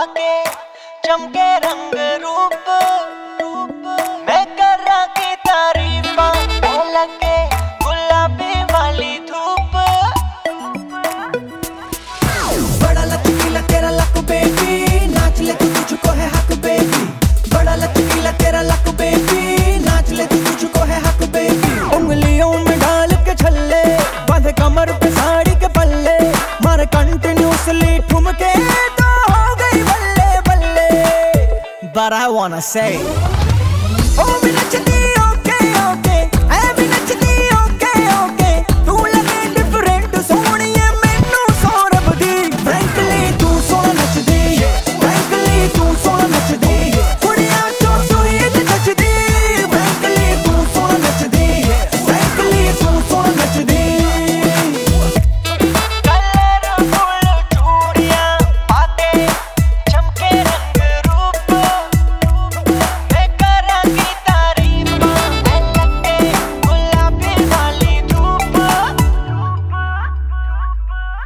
पाके चमके रंग रूप मैं कर रहा की तारीफ़ लगे गुलाबी वाली धूप। बड़ा लचकीला तेरा लक बेबी नाच ले तू तुझको है हक बेबी बड़ा लचकीला तेरा लक बेबी नाच ले तू तुझको है हक बेबी उंगलियों में डाल के छल्ले, बांधे कमर पे साड़ी के पल्ले। मारे कंटिन्यूसली ठुमके But I wanna say. Oh,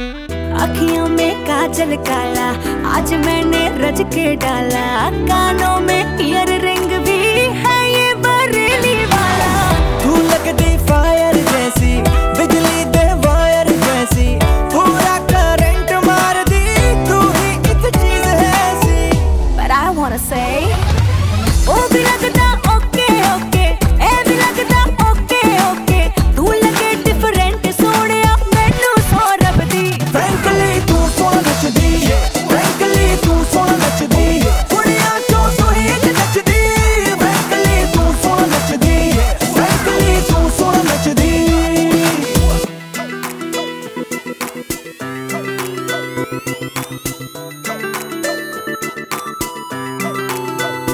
अखियों में काजल काला आज मैंने रज के डाला कानों में ईयर रिंग